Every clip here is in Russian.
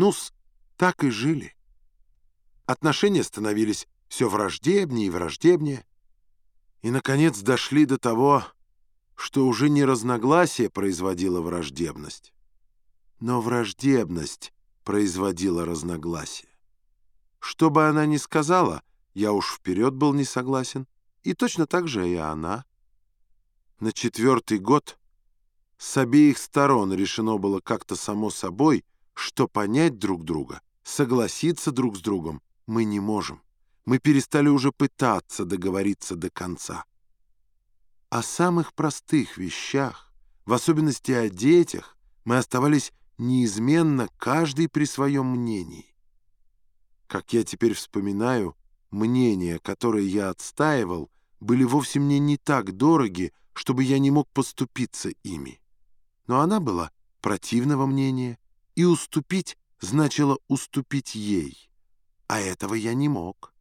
Ну-с, так и жили. Отношения становились все враждебнее и враждебнее. И, наконец, дошли до того, что уже не разногласие производило враждебность, но враждебность производила разногласие. Что бы она ни сказала, я уж вперед был не согласен, и точно так же и она. На четвертый год с обеих сторон решено было как-то само собой, что понять друг друга, согласиться друг с другом мы не можем. Мы перестали уже пытаться договориться до конца. О самых простых вещах, в особенности о детях, мы оставались неизменно каждый при своем мнении. Как я теперь вспоминаю, мнения, которые я отстаивал, были вовсе мне не так дороги, чтобы я не мог поступиться ими. Но она была противного мнения, и уступить значило уступить ей, а этого я не мог.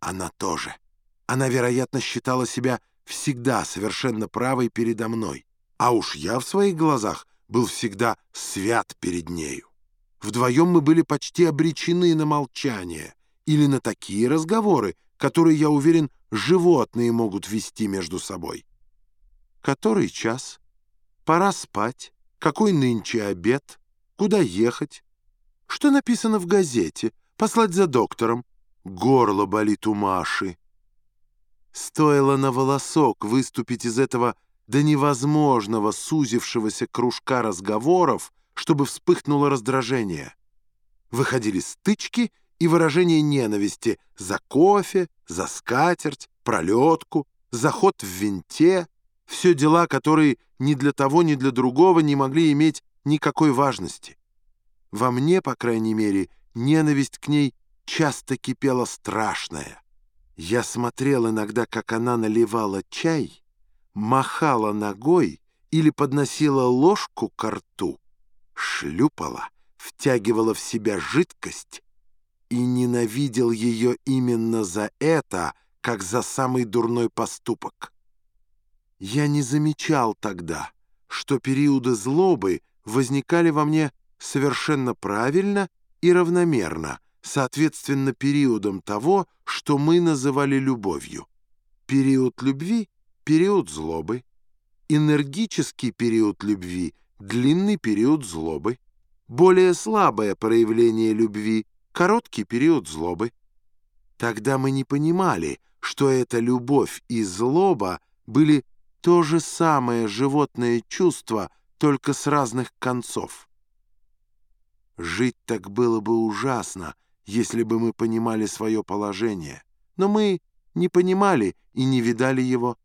Она тоже. Она, вероятно, считала себя всегда совершенно правой передо мной, а уж я в своих глазах был всегда свят перед нею. Вдвоем мы были почти обречены на молчание или на такие разговоры, которые, я уверен, животные могут вести между собой. Который час? Пора спать. Какой нынче обед? Куда ехать? Что написано в газете? Послать за доктором? Горло болит у Маши. Стоило на волосок выступить из этого до невозможного сузившегося кружка разговоров, чтобы вспыхнуло раздражение. Выходили стычки и выражение ненависти за кофе, за скатерть, пролетку, заход в винте, все дела, которые ни для того, ни для другого не могли иметь никакой важности. Во мне, по крайней мере, ненависть к ней часто кипела страшная. Я смотрел иногда, как она наливала чай, махала ногой или подносила ложку к рту, шлюпала, втягивала в себя жидкость и ненавидел ее именно за это, как за самый дурной поступок. Я не замечал тогда, что периоды злобы возникали во мне совершенно правильно и равномерно, соответственно периодам того, что мы называли любовью. Период любви — период злобы. Энергический период любви — длинный период злобы. Более слабое проявление любви — короткий период злобы. Тогда мы не понимали, что эта любовь и злоба были то же самое животное чувство, только с разных концов. Жить так было бы ужасно, если бы мы понимали свое положение. Но мы не понимали и не видали его.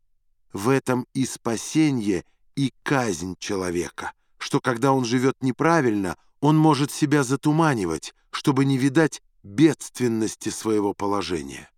В этом и спасение, и казнь человека, что когда он живет неправильно, он может себя затуманивать, чтобы не видать бедственности своего положения.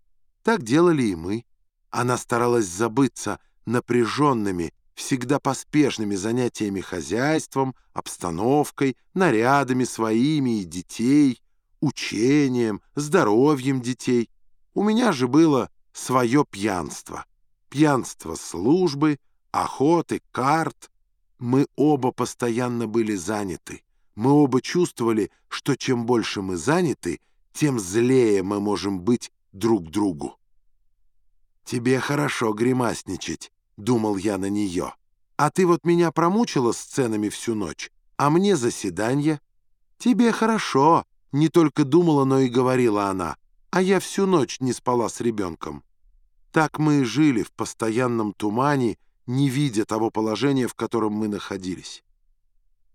Так делали и мы. Она старалась забыться напряженными, всегда поспешными занятиями хозяйством, обстановкой, нарядами своими и детей, учением, здоровьем детей. У меня же было свое пьянство. Пьянство службы, охоты, карт. Мы оба постоянно были заняты. Мы оба чувствовали, что чем больше мы заняты, тем злее мы можем быть друг другу. «Тебе хорошо гримасничать», — думал я на нее. «А ты вот меня промучила сценами всю ночь, а мне заседание. Тебе хорошо, не только думала, но и говорила она, а я всю ночь не спала с ребенком. Так мы и жили в постоянном тумане, не видя того положения, в котором мы находились.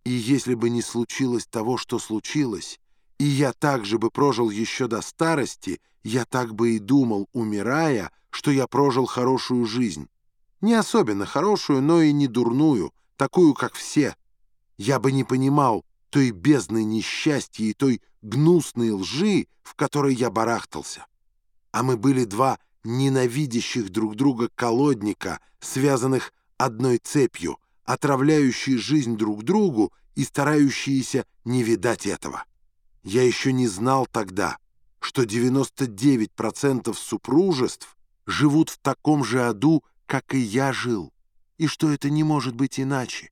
И если бы не случилось того, что случилось, и я также бы прожил еще до старости, я так бы и думал, умирая, что я прожил хорошую жизнь. Не особенно хорошую, но и не дурную, такую, как все. Я бы не понимал, той бездны несчастья и той гнусной лжи, в которой я барахтался. А мы были два ненавидящих друг друга колодника, связанных одной цепью, отравляющие жизнь друг другу и старающиеся не видать этого. Я еще не знал тогда, что 99% супружеств живут в таком же аду, как и я жил, и что это не может быть иначе.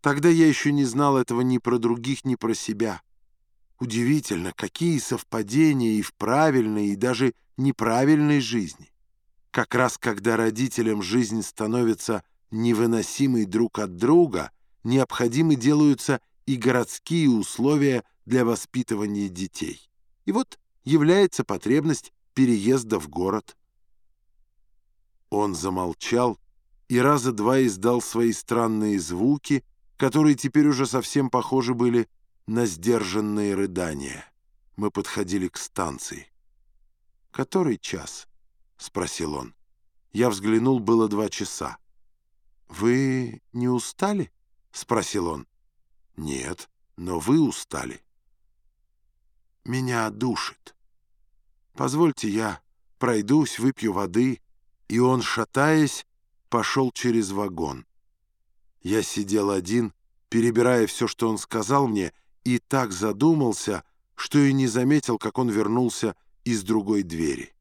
Тогда я еще не знал этого ни про других, ни про себя. Удивительно, какие совпадения и в правильной, и даже неправильной жизни. Как раз когда родителям жизнь становится невыносимой друг от друга, необходимы делаются и городские условия для воспитывания детей. И вот является потребность переезда в город. Он замолчал и раза два издал свои странные звуки, которые теперь уже совсем похожи были на сдержанные рыдания. Мы подходили к станции. «Который час?» — спросил он. Я взглянул, было два часа. «Вы не устали?» — спросил он. «Нет, но вы устали». «Меня душит. Позвольте я пройдусь, выпью воды». И он, шатаясь, пошел через вагон. Я сидел один, перебирая все, что он сказал мне, и так задумался, что и не заметил, как он вернулся из другой двери.